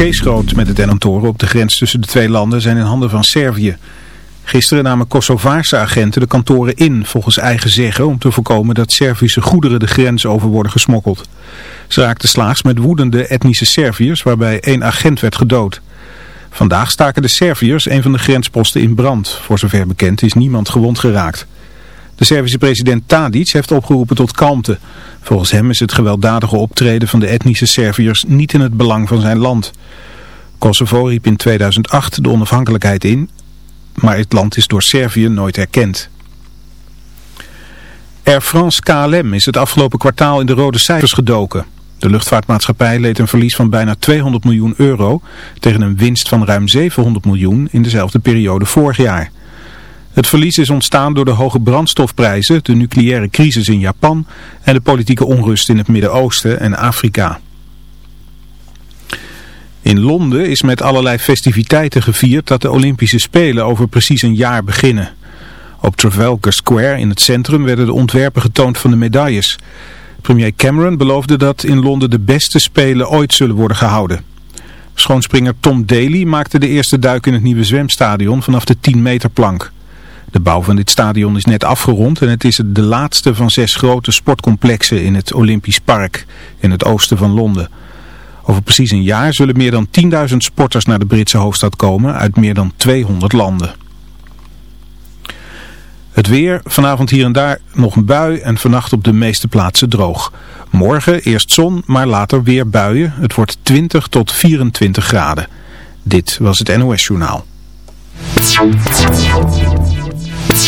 Kees met het Enantoren op de grens tussen de twee landen zijn in handen van Servië. Gisteren namen Kosovaarse agenten de kantoren in, volgens eigen zeggen, om te voorkomen dat Servische goederen de grens over worden gesmokkeld. Ze raakten slaags met woedende etnische Serviërs, waarbij één agent werd gedood. Vandaag staken de Serviërs een van de grensposten in brand. Voor zover bekend is niemand gewond geraakt. De Servische president Tadic heeft opgeroepen tot kalmte. Volgens hem is het gewelddadige optreden van de etnische Serviërs niet in het belang van zijn land. Kosovo riep in 2008 de onafhankelijkheid in, maar het land is door Servië nooit erkend. Air France KLM is het afgelopen kwartaal in de rode cijfers gedoken. De luchtvaartmaatschappij leed een verlies van bijna 200 miljoen euro tegen een winst van ruim 700 miljoen in dezelfde periode vorig jaar. Het verlies is ontstaan door de hoge brandstofprijzen, de nucleaire crisis in Japan en de politieke onrust in het Midden-Oosten en Afrika. In Londen is met allerlei festiviteiten gevierd dat de Olympische Spelen over precies een jaar beginnen. Op Trafalgar Square in het centrum werden de ontwerpen getoond van de medailles. Premier Cameron beloofde dat in Londen de beste Spelen ooit zullen worden gehouden. Schoonspringer Tom Daly maakte de eerste duik in het nieuwe zwemstadion vanaf de 10 meter plank. De bouw van dit stadion is net afgerond en het is de laatste van zes grote sportcomplexen in het Olympisch Park in het oosten van Londen. Over precies een jaar zullen meer dan 10.000 sporters naar de Britse hoofdstad komen uit meer dan 200 landen. Het weer, vanavond hier en daar nog een bui en vannacht op de meeste plaatsen droog. Morgen eerst zon, maar later weer buien. Het wordt 20 tot 24 graden. Dit was het NOS Journaal.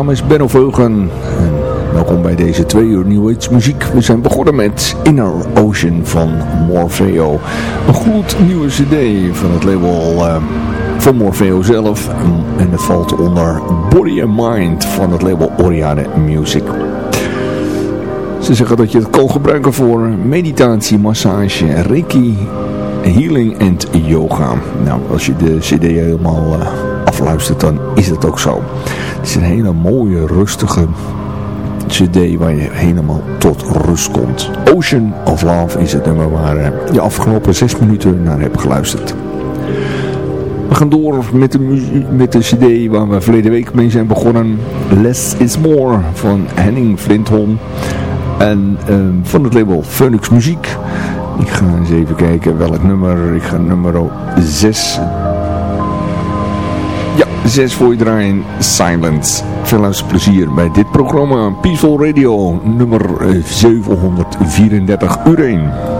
Naam is Benno Veugen en welkom bij deze twee uur New Age muziek. We zijn begonnen met Inner Ocean van Morfeo. Een goed nieuwe cd van het label uh, van Morfeo zelf. En het valt onder Body and Mind van het label Oriade Music. Ze zeggen dat je het kan gebruiken voor meditatie, massage, reiki, healing en yoga. Nou, als je de cd helemaal uh, afluistert, dan is het ook zo. Het is een hele mooie, rustige cd waar je helemaal tot rust komt. Ocean of Love is het nummer waar uh, je afgelopen zes minuten naar hebt geluisterd. We gaan door met de, met de cd waar we verleden week mee zijn begonnen. Less is More van Henning Flintholm. En uh, van het label Phoenix Muziek. Ik ga eens even kijken welk nummer. Ik ga nummer 6. 6 voor je draaien. Silence. Veel plezier bij dit programma. Peaceful Radio nummer 734 uur 1.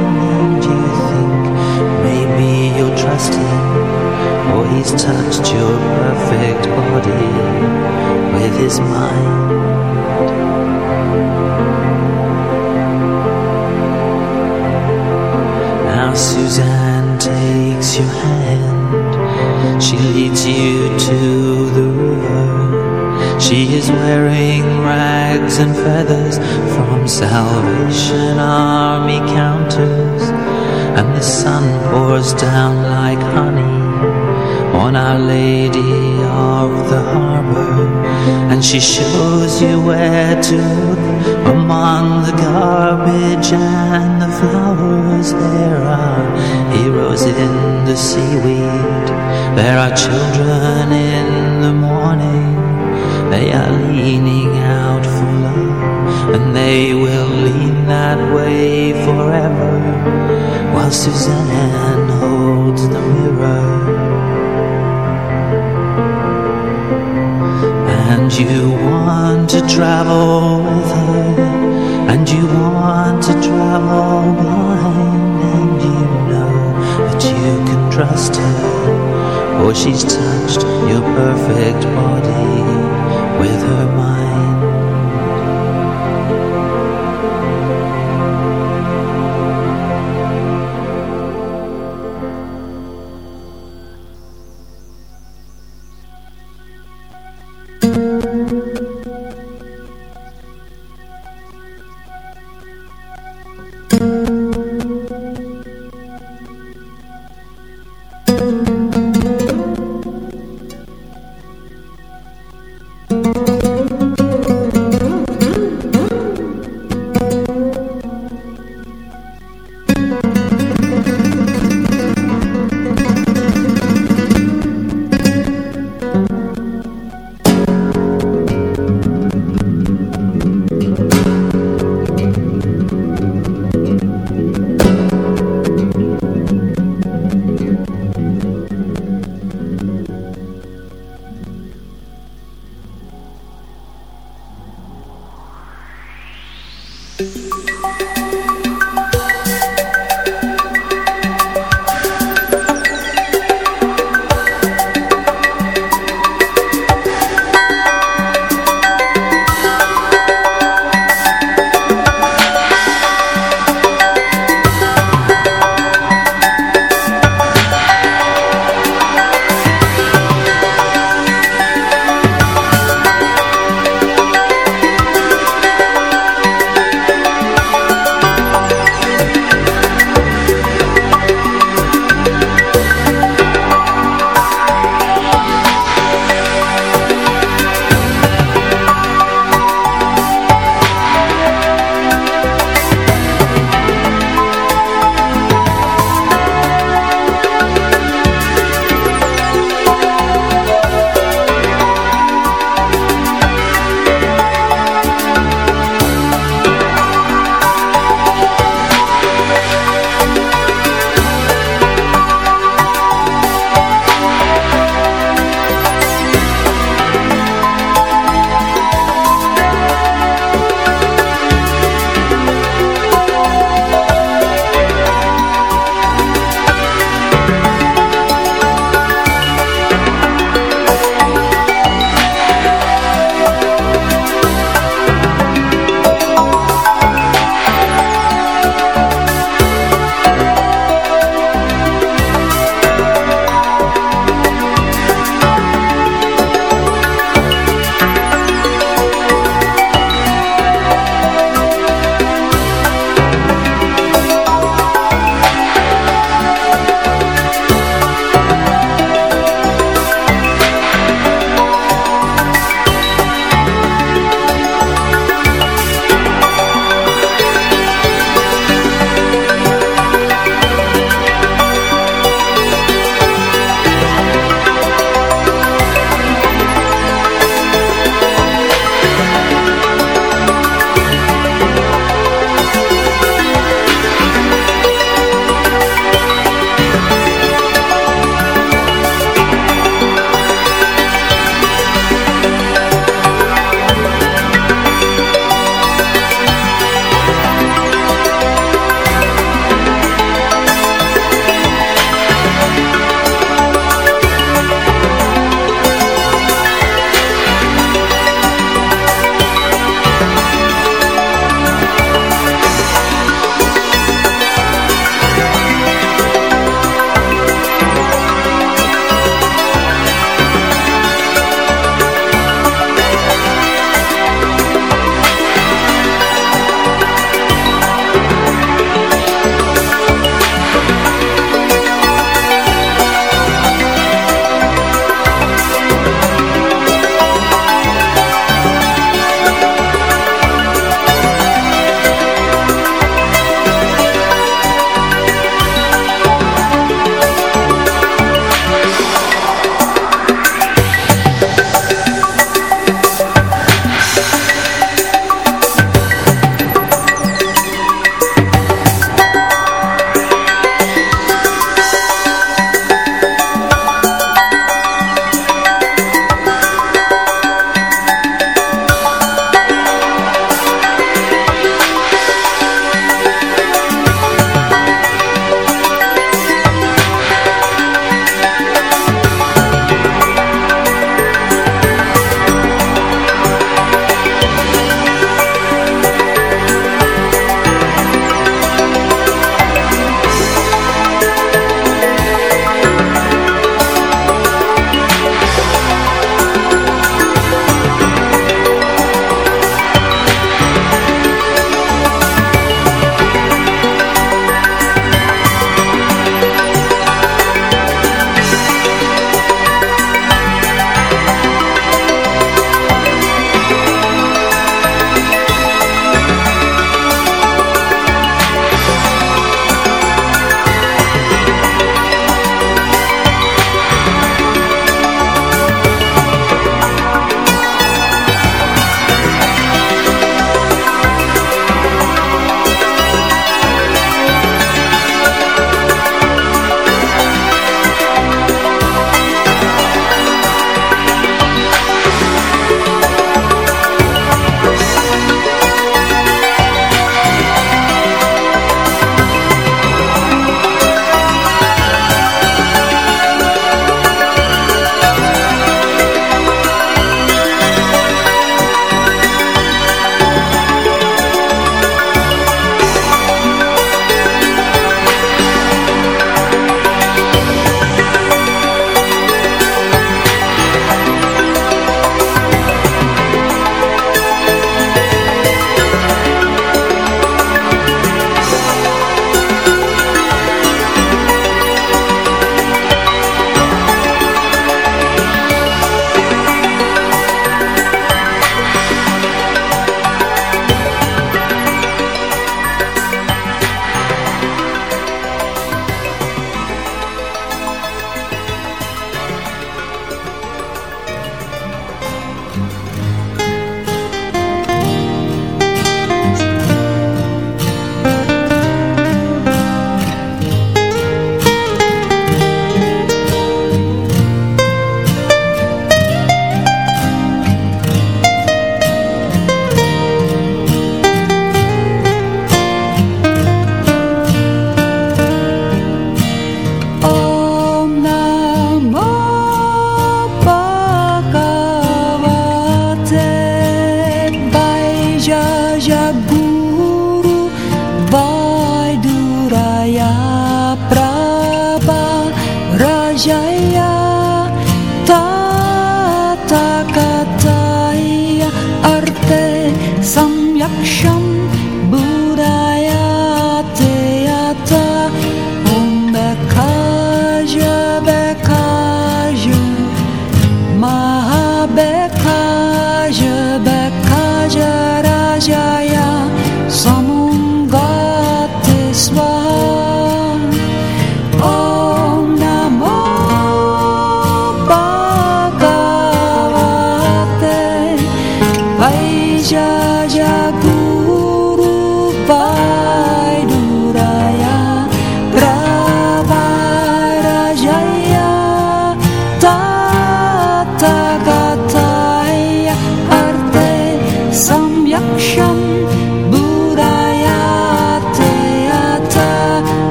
maybe you'll trust him, for he's touched your perfect body with his mind. Now Suzanne takes your hand, she leads you to the river. She is wearing rags and feathers from Salvation Army counters and the sun pours down like honey on Our Lady of the Harbor, and she shows you where to look among the garbage and the flowers. There are heroes in the seaweed, there are children in the morning, they are leaning out for love, and they will lean that way forever while Suzanne holds the mirror. And you want to travel with her, and you want to travel blind, and you know that you can trust her, for she's touched your perfect body with her mind.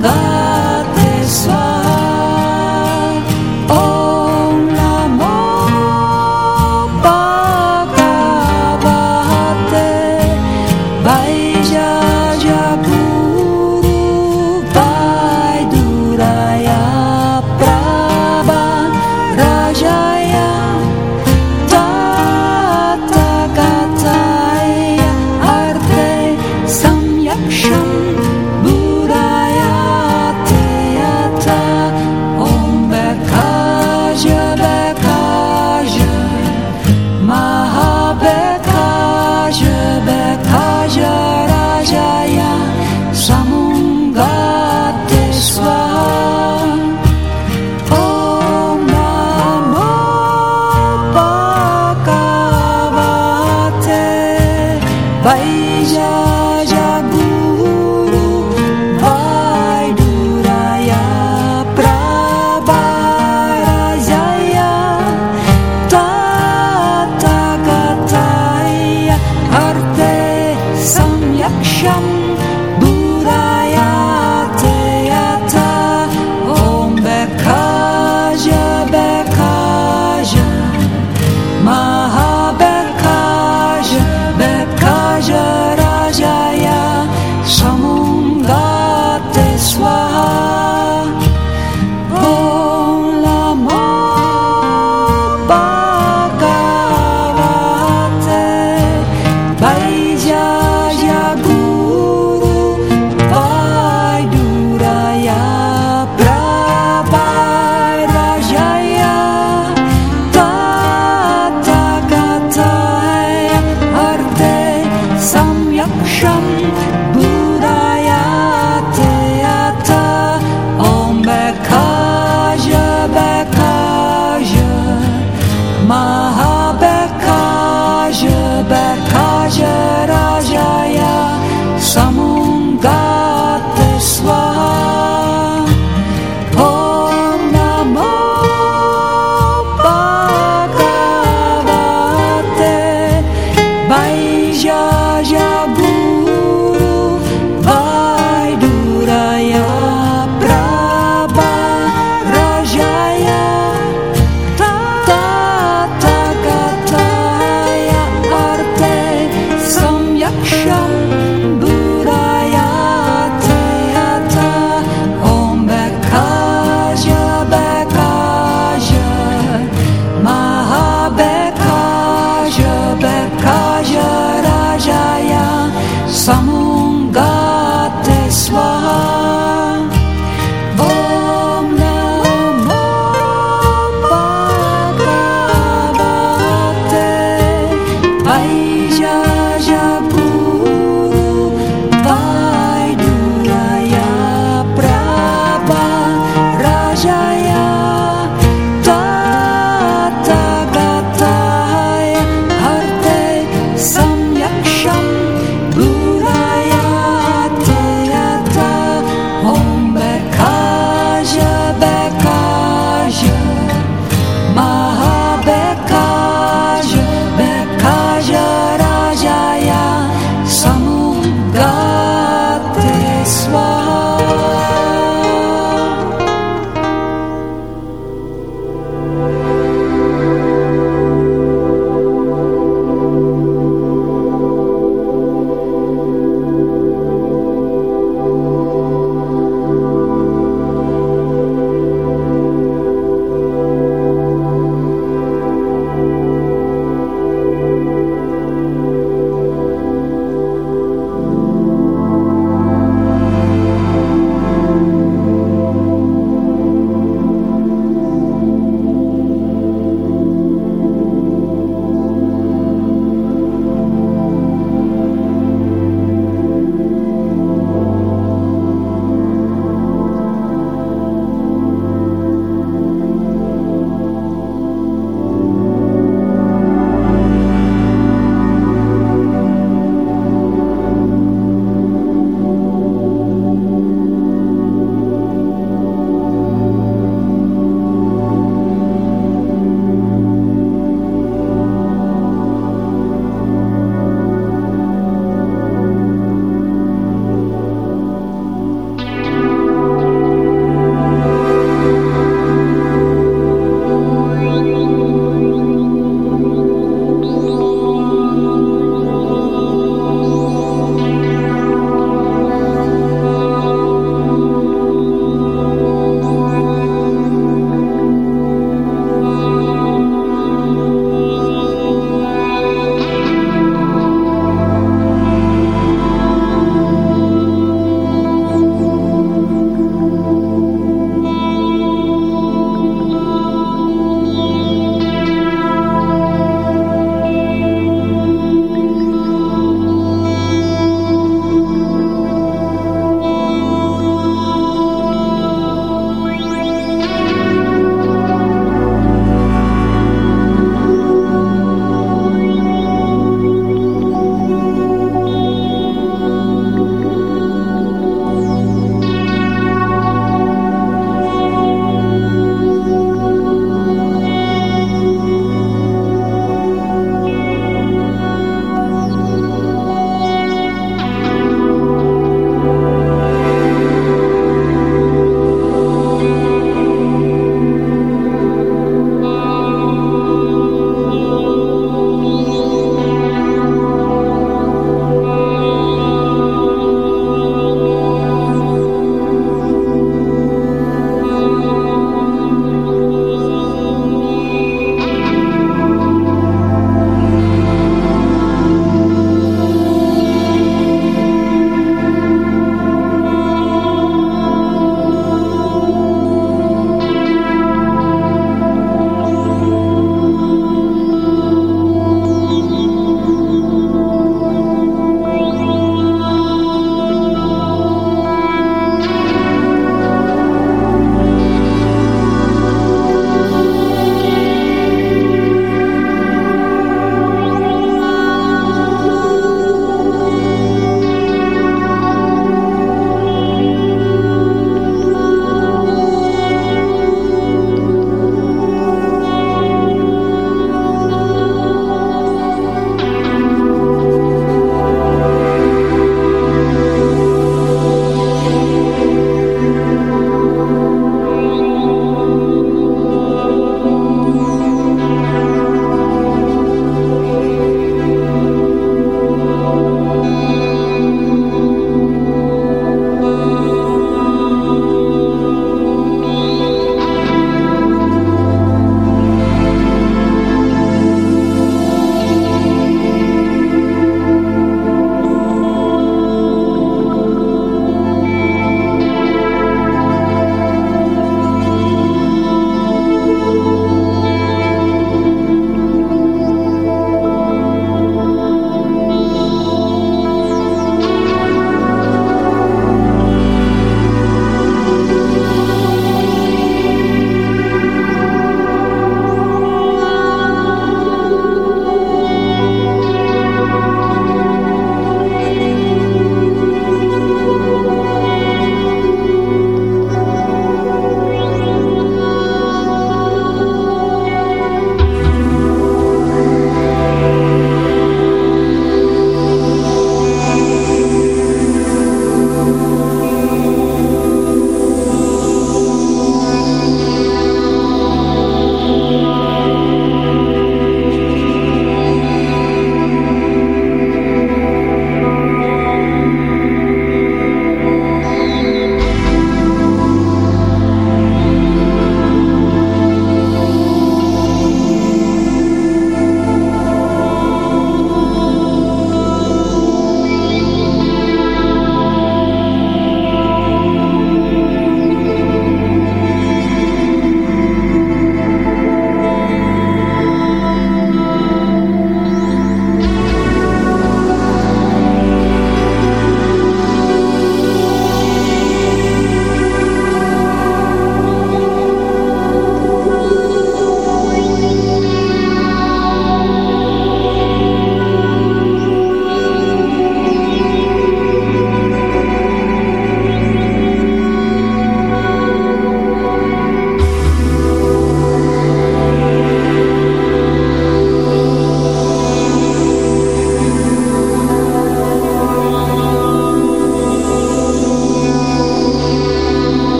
God.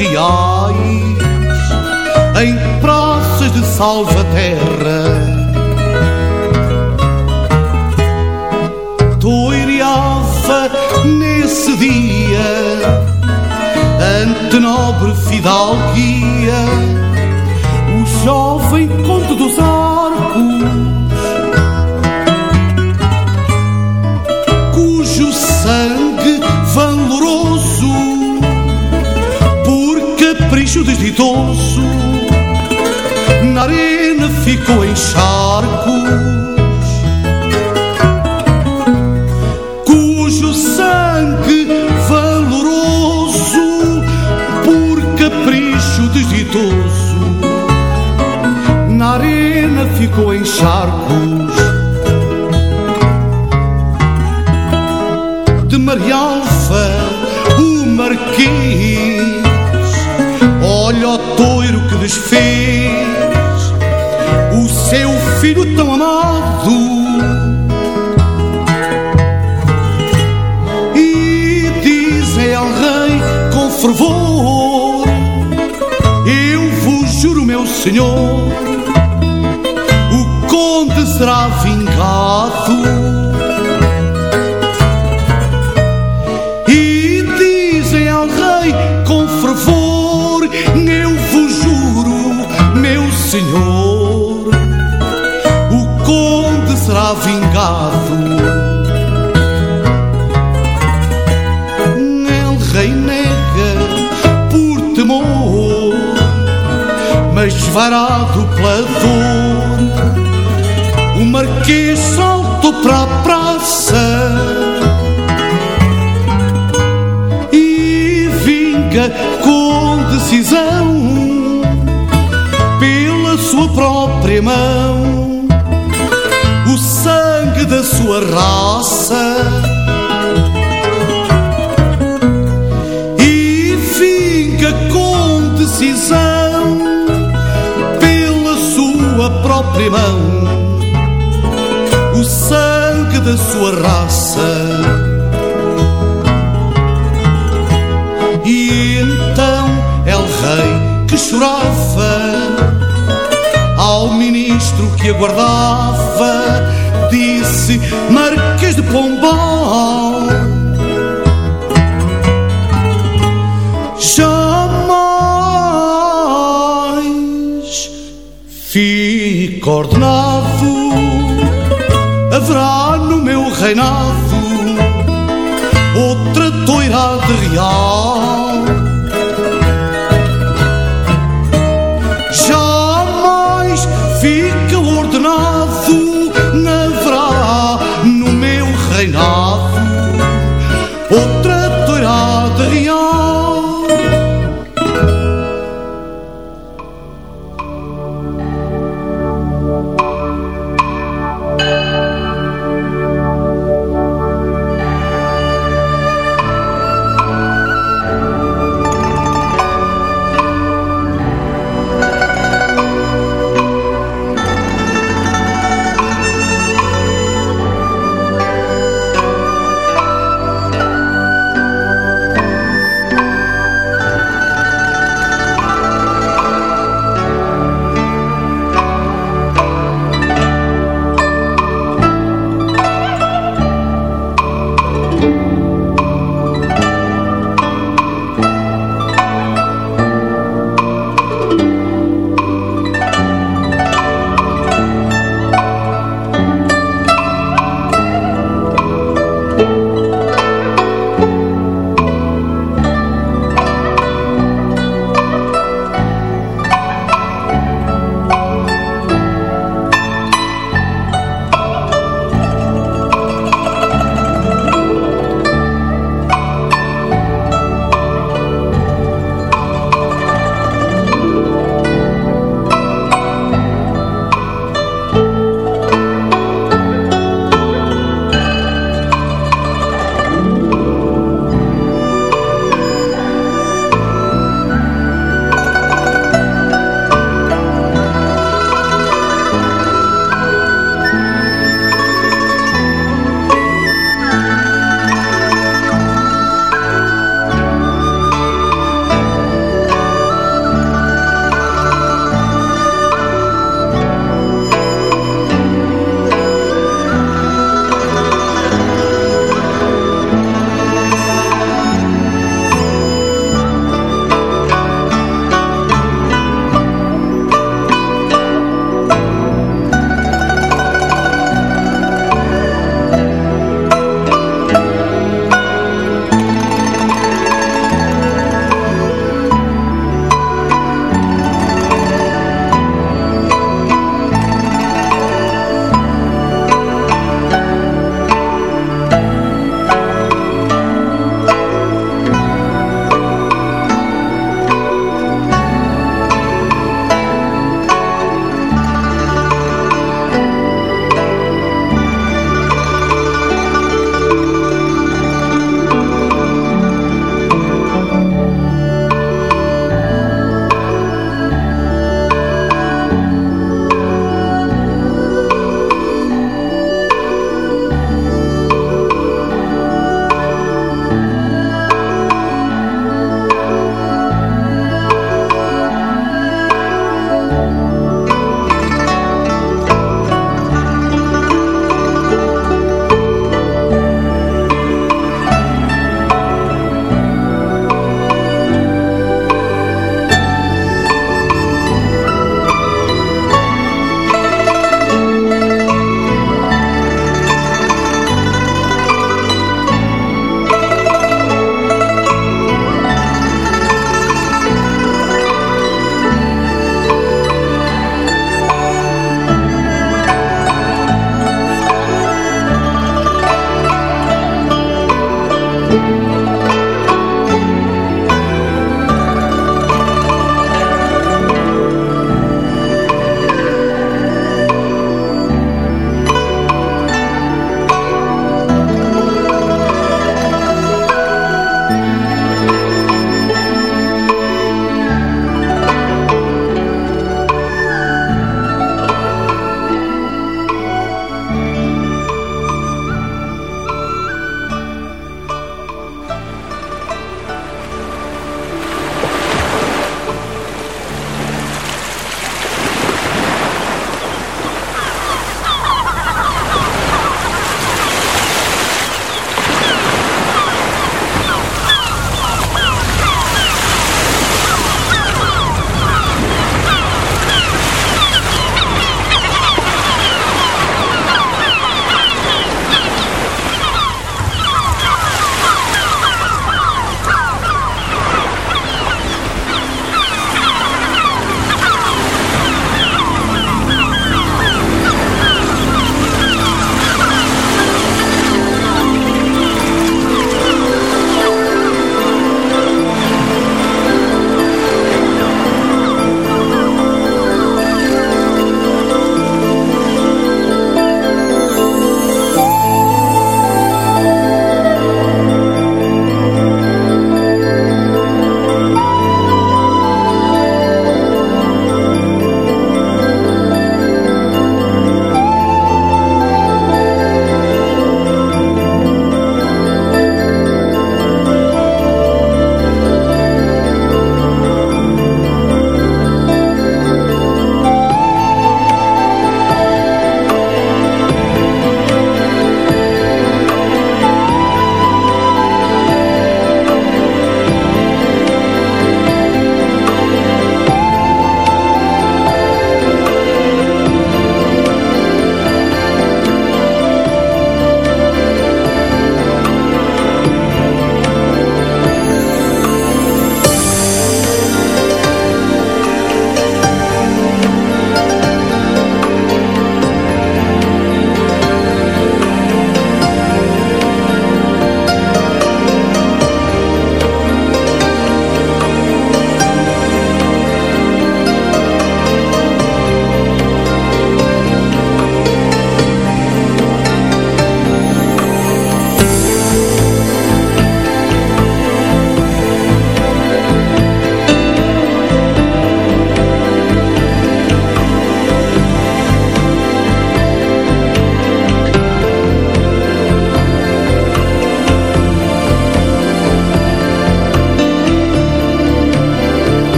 Reais em praças de salva-terra. Toireava nesse dia ante nobre fidalguia o jovem conto dos arcos desditoso Na arena ficou em charcos mas varado pela dor, o marquês saltou para a praça e vinga com decisão própria mão. O sangue da sua raça o sangue da sua raça. E então o rei que chorava ao ministro que aguardava, disse Marquês de Pombal. Fica ordenado, haverá no meu reinado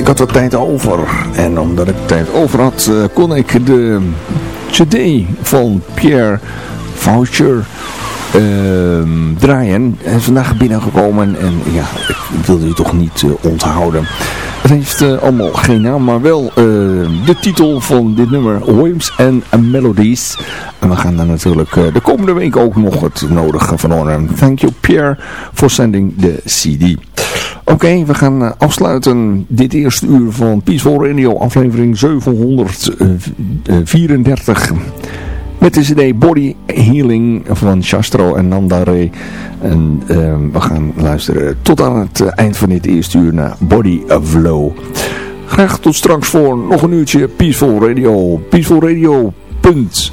ik had wat tijd over. En omdat ik tijd over had, uh, kon ik de CD van Pierre Voucher uh, draaien. En vandaag binnengekomen en ja, ik wilde u toch niet uh, onthouden. Het heeft uh, allemaal geen naam, maar wel de titel van dit nummer, Williams and Melodies. En we gaan daar natuurlijk de komende week ook nog het nodige van horen. Thank you Pierre for sending the CD. Oké, we gaan afsluiten dit eerste uur van Peaceful Radio, aflevering 734. Met de cd Body Healing van Shastro en Nandare. En uh, we gaan luisteren tot aan het eind van dit eerste uur naar Body Flow. Graag tot straks voor nog een uurtje Peaceful Radio. peacefulradio.eu het